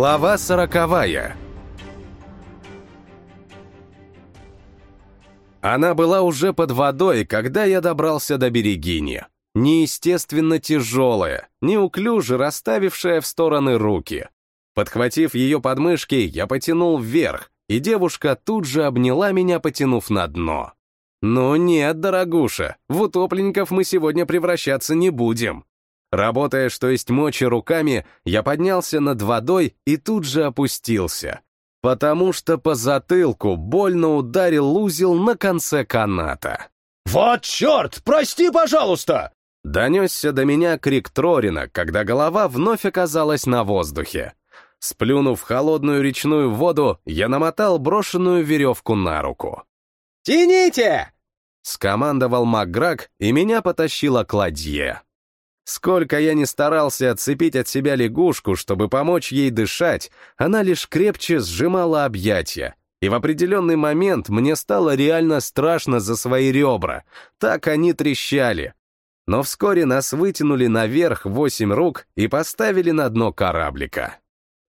Глава сороковая Она была уже под водой, когда я добрался до берегини. Неестественно тяжелая, неуклюже расставившая в стороны руки. Подхватив ее подмышки, я потянул вверх, и девушка тут же обняла меня, потянув на дно. «Ну нет, дорогуша, в утопленников мы сегодня превращаться не будем». Работая, что есть мочи руками, я поднялся над водой и тут же опустился, потому что по затылку больно ударил узел на конце каната. «Вот черт! Прости, пожалуйста!» Донесся до меня крик Трорина, когда голова вновь оказалась на воздухе. Сплюнув холодную речную воду, я намотал брошенную веревку на руку. «Тяните!» — скомандовал Макграк, и меня потащило к ладье. Сколько я не старался отцепить от себя лягушку, чтобы помочь ей дышать, она лишь крепче сжимала объятия. И в определенный момент мне стало реально страшно за свои ребра. Так они трещали. Но вскоре нас вытянули наверх восемь рук и поставили на дно кораблика.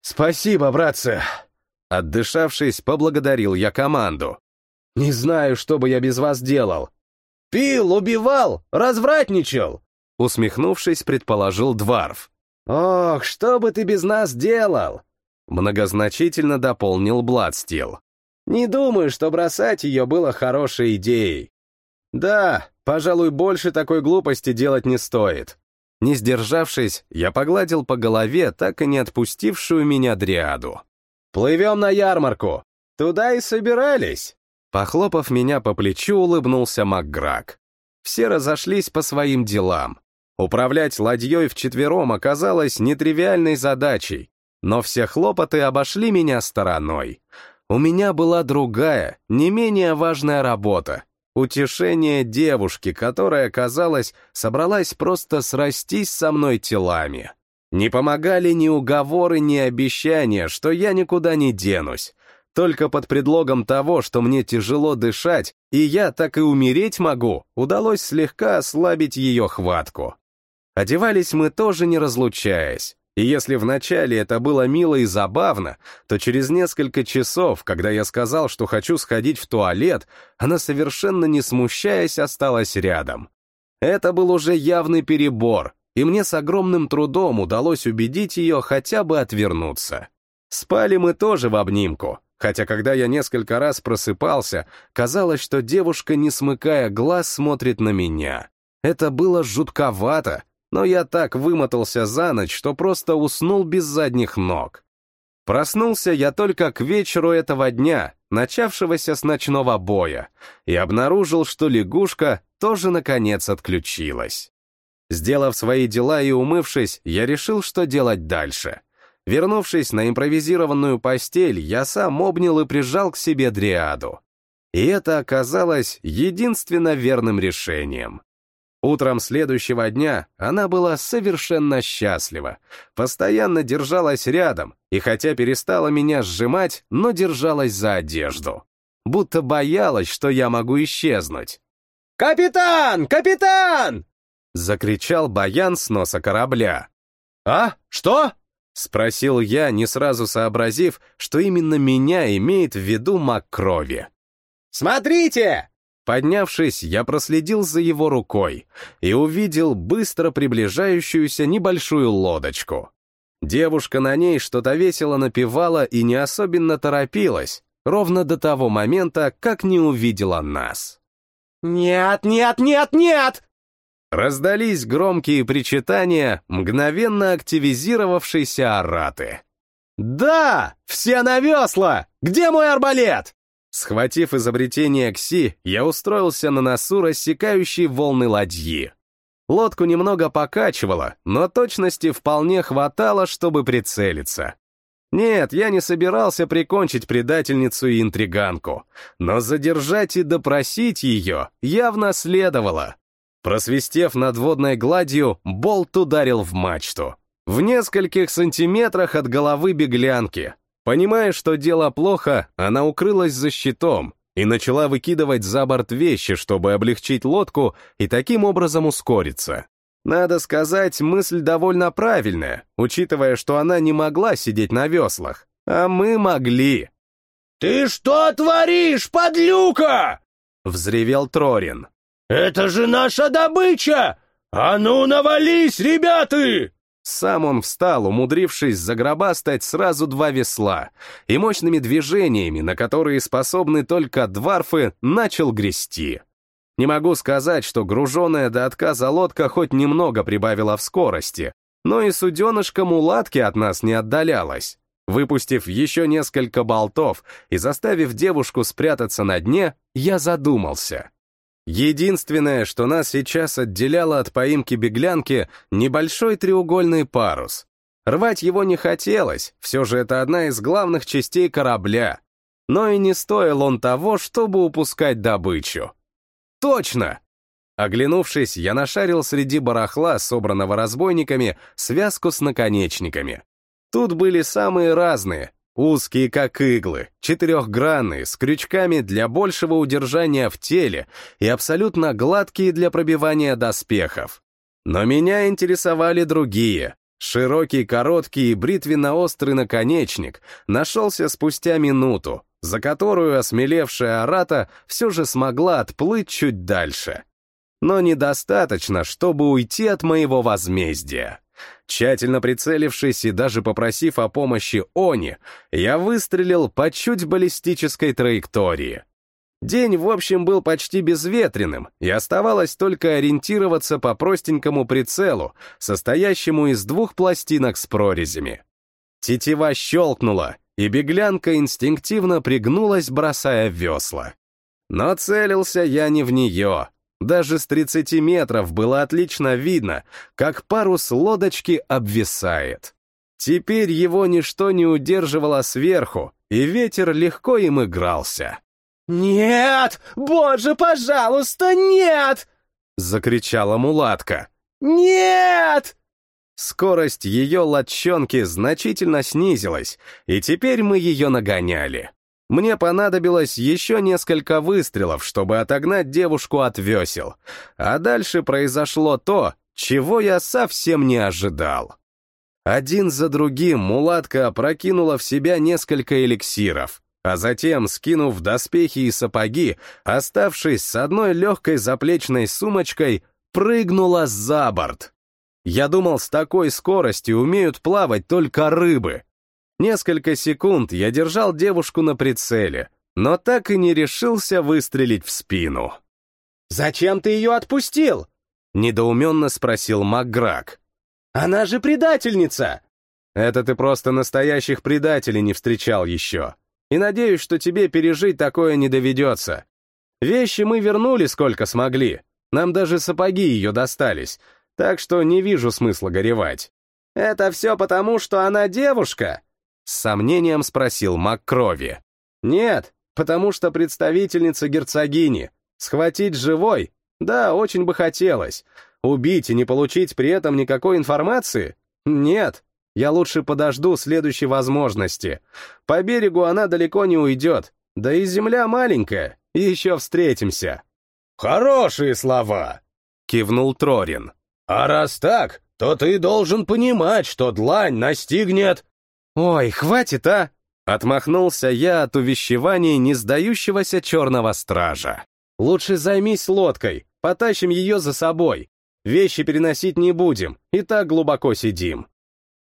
«Спасибо, братцы!» Отдышавшись, поблагодарил я команду. «Не знаю, что бы я без вас делал». «Пил, убивал, развратничал!» Усмехнувшись, предположил Дварф. «Ох, что бы ты без нас делал?» Многозначительно дополнил Бладстил. «Не думаю, что бросать ее было хорошей идеей». «Да, пожалуй, больше такой глупости делать не стоит». Не сдержавшись, я погладил по голове так и не отпустившую меня дриаду. «Плывем на ярмарку! Туда и собирались!» Похлопав меня по плечу, улыбнулся Макграк. Все разошлись по своим делам. Управлять ладьей вчетвером оказалось нетривиальной задачей, но все хлопоты обошли меня стороной. У меня была другая, не менее важная работа — утешение девушки, которая, казалось, собралась просто срастись со мной телами. Не помогали ни уговоры, ни обещания, что я никуда не денусь. Только под предлогом того, что мне тяжело дышать, и я так и умереть могу, удалось слегка ослабить ее хватку. Одевались мы тоже не разлучаясь. И если вначале это было мило и забавно, то через несколько часов, когда я сказал, что хочу сходить в туалет, она совершенно не смущаясь осталась рядом. Это был уже явный перебор, и мне с огромным трудом удалось убедить ее хотя бы отвернуться. Спали мы тоже в обнимку, хотя когда я несколько раз просыпался, казалось, что девушка, не смыкая глаз, смотрит на меня. Это было жутковато, но я так вымотался за ночь, что просто уснул без задних ног. Проснулся я только к вечеру этого дня, начавшегося с ночного боя, и обнаружил, что лягушка тоже наконец отключилась. Сделав свои дела и умывшись, я решил, что делать дальше. Вернувшись на импровизированную постель, я сам обнял и прижал к себе дриаду. И это оказалось единственно верным решением. Утром следующего дня она была совершенно счастлива, постоянно держалась рядом, и хотя перестала меня сжимать, но держалась за одежду. Будто боялась, что я могу исчезнуть. «Капитан! Капитан!» — закричал Баян с носа корабля. «А? Что?» — спросил я, не сразу сообразив, что именно меня имеет в виду маг крови. «Смотрите!» Поднявшись, я проследил за его рукой и увидел быстро приближающуюся небольшую лодочку. Девушка на ней что-то весело напевала и не особенно торопилась, ровно до того момента, как не увидела нас. «Нет, нет, нет, нет!» Раздались громкие причитания мгновенно активизировавшейся араты. «Да! Все на весла! Где мой арбалет?» Схватив изобретение Кси, я устроился на носу рассекающей волны ладьи. Лодку немного покачивало, но точности вполне хватало, чтобы прицелиться. Нет, я не собирался прикончить предательницу и интриганку, но задержать и допросить ее явно следовало. Просвистев над водной гладью, болт ударил в мачту. В нескольких сантиметрах от головы беглянки, Понимая, что дело плохо, она укрылась за щитом и начала выкидывать за борт вещи, чтобы облегчить лодку и таким образом ускориться. Надо сказать, мысль довольно правильная, учитывая, что она не могла сидеть на веслах, а мы могли. «Ты что творишь, подлюка?» — взревел Трорин. «Это же наша добыча! А ну, навались, ребята!» Сам он встал, умудрившись загробастать сразу два весла, и мощными движениями, на которые способны только дварфы, начал грести. Не могу сказать, что груженная до отказа лодка хоть немного прибавила в скорости, но и суденышка мулатки от нас не отдалялась. Выпустив еще несколько болтов и заставив девушку спрятаться на дне, я задумался. Единственное, что нас сейчас отделяло от поимки беглянки, небольшой треугольный парус. Рвать его не хотелось, все же это одна из главных частей корабля. Но и не стоил он того, чтобы упускать добычу. Точно! Оглянувшись, я нашарил среди барахла, собранного разбойниками, связку с наконечниками. Тут были самые разные, узкие как иглы, четырехгранные, с крючками для большего удержания в теле и абсолютно гладкие для пробивания доспехов. Но меня интересовали другие. Широкий, короткий и бритвенно-острый наконечник нашелся спустя минуту, за которую осмелевшая Арата все же смогла отплыть чуть дальше. Но недостаточно, чтобы уйти от моего возмездия. Тщательно прицелившись и даже попросив о помощи Они, я выстрелил по чуть баллистической траектории. День, в общем, был почти безветренным, и оставалось только ориентироваться по простенькому прицелу, состоящему из двух пластинок с прорезями. Тетива щелкнула, и беглянка инстинктивно пригнулась, бросая весла. Но целился я не в нее. Даже с 30 метров было отлично видно, как парус лодочки обвисает. Теперь его ничто не удерживало сверху, и ветер легко им игрался. «Нет! Боже, пожалуйста, нет!» — закричала мулатка. «Нет!» Скорость ее лодчонки значительно снизилась, и теперь мы ее нагоняли. Мне понадобилось еще несколько выстрелов, чтобы отогнать девушку от весел, а дальше произошло то, чего я совсем не ожидал. Один за другим мулатка опрокинула в себя несколько эликсиров, а затем, скинув доспехи и сапоги, оставшись с одной легкой заплечной сумочкой, прыгнула за борт. Я думал, с такой скоростью умеют плавать только рыбы. Несколько секунд я держал девушку на прицеле, но так и не решился выстрелить в спину. «Зачем ты ее отпустил?» — недоуменно спросил Макграк. «Она же предательница!» «Это ты просто настоящих предателей не встречал еще. И надеюсь, что тебе пережить такое не доведется. Вещи мы вернули сколько смогли. Нам даже сапоги ее достались, так что не вижу смысла горевать. «Это все потому, что она девушка?» С сомнением спросил Маккрови. «Нет, потому что представительница герцогини. Схватить живой? Да, очень бы хотелось. Убить и не получить при этом никакой информации? Нет, я лучше подожду следующей возможности. По берегу она далеко не уйдет, да и земля маленькая, еще встретимся». «Хорошие слова!» — кивнул Трорин. А раз так, то ты должен понимать, что длань настигнет... Ой, хватит, а! Отмахнулся я от увещеваний не сдающегося черного стража. Лучше займись лодкой, потащим ее за собой. Вещи переносить не будем, и так глубоко сидим.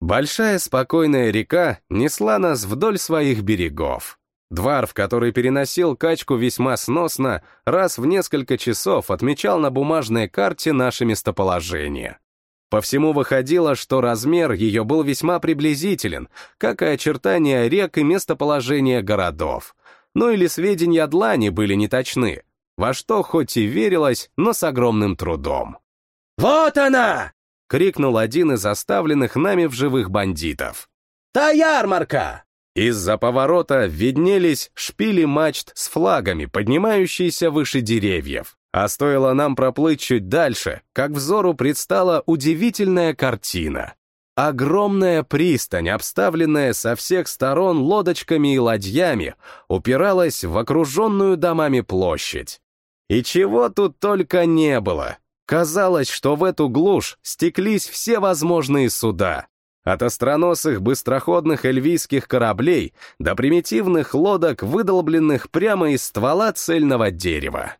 Большая спокойная река несла нас вдоль своих берегов. Дварф, который переносил качку весьма сносно, раз в несколько часов отмечал на бумажной карте наше местоположение. По всему выходило, что размер ее был весьма приблизителен, как и очертания рек и местоположение городов. Ну или сведения Длани были неточны, во что хоть и верилось, но с огромным трудом. «Вот она!» — крикнул один из оставленных нами в живых бандитов. «Та ярмарка!» Из-за поворота виднелись шпили мачт с флагами, поднимающиеся выше деревьев. А стоило нам проплыть чуть дальше, как взору предстала удивительная картина. Огромная пристань, обставленная со всех сторон лодочками и ладьями, упиралась в окруженную домами площадь. И чего тут только не было. Казалось, что в эту глушь стеклись все возможные суда. От остроносых быстроходных эльвийских кораблей до примитивных лодок, выдолбленных прямо из ствола цельного дерева.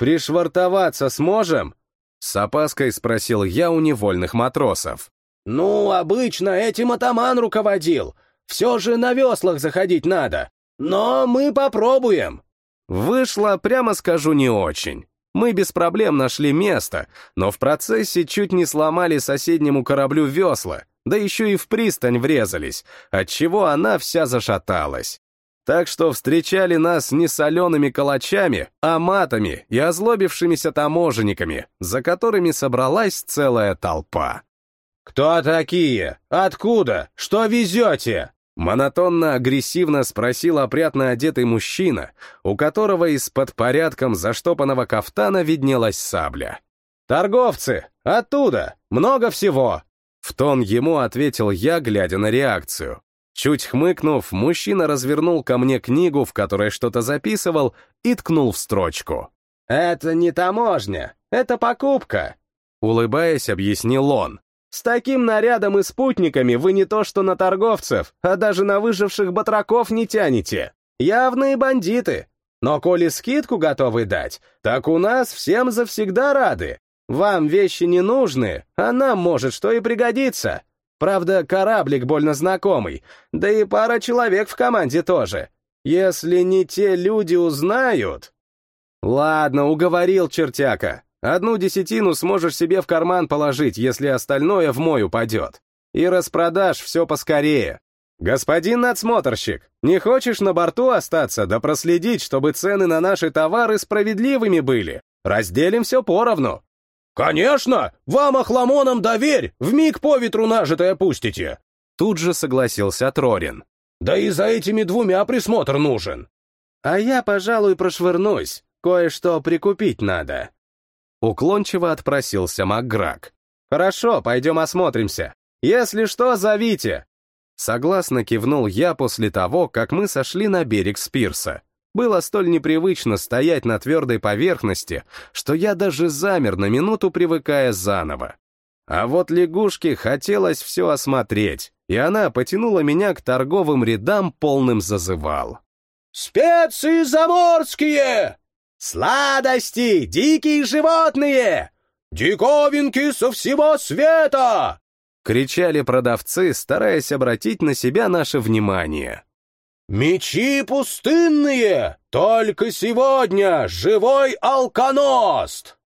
«Пришвартоваться сможем?» С опаской спросил я у невольных матросов. «Ну, обычно этим атаман руководил. Все же на веслах заходить надо. Но мы попробуем». Вышло, прямо скажу, не очень. Мы без проблем нашли место, но в процессе чуть не сломали соседнему кораблю весла, да еще и в пристань врезались, отчего она вся зашаталась. Так что встречали нас не солеными калачами, а матами и озлобившимися таможенниками, за которыми собралась целая толпа. «Кто такие? Откуда? Что везете?» Монотонно-агрессивно спросил опрятно одетый мужчина, у которого из-под порядком заштопанного кафтана виднелась сабля. «Торговцы! Оттуда! Много всего!» В тон ему ответил я, глядя на реакцию. Чуть хмыкнув, мужчина развернул ко мне книгу, в которой что-то записывал, и ткнул в строчку. «Это не таможня, это покупка», — улыбаясь, объяснил он. «С таким нарядом и спутниками вы не то что на торговцев, а даже на выживших батраков не тянете. Явные бандиты. Но коли скидку готовы дать, так у нас всем завсегда рады. Вам вещи не нужны, а нам может что и пригодится. Правда, кораблик больно знакомый, да и пара человек в команде тоже. Если не те люди узнают... Ладно, уговорил чертяка. Одну десятину сможешь себе в карман положить, если остальное в мой упадет. И распродашь все поскорее. Господин надсмотрщик, не хочешь на борту остаться, да проследить, чтобы цены на наши товары справедливыми были? Разделим все поровну. «Конечно! Вам, охламонам, доверь! Вмиг по ветру нажитое пустите!» Тут же согласился Трорин. «Да и за этими двумя присмотр нужен!» «А я, пожалуй, прошвырнусь. Кое-что прикупить надо». Уклончиво отпросился Макграк. «Хорошо, пойдем осмотримся. Если что, зовите!» Согласно кивнул я после того, как мы сошли на берег Спирса. Было столь непривычно стоять на твердой поверхности, что я даже замер на минуту, привыкая заново. А вот лягушке хотелось все осмотреть, и она потянула меня к торговым рядам, полным зазывал. «Специи заморские! Сладости, дикие животные! Диковинки со всего света!» — кричали продавцы, стараясь обратить на себя наше внимание. «Мечи пустынные! Только сегодня живой алконост!»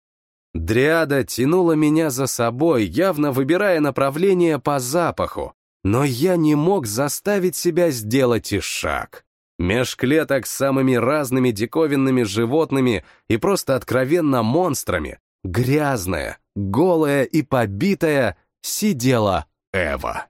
Дриада тянула меня за собой, явно выбирая направление по запаху, но я не мог заставить себя сделать и шаг. Меж клеток с самыми разными диковинными животными и просто откровенно монстрами, грязная, голая и побитая, сидела Эва.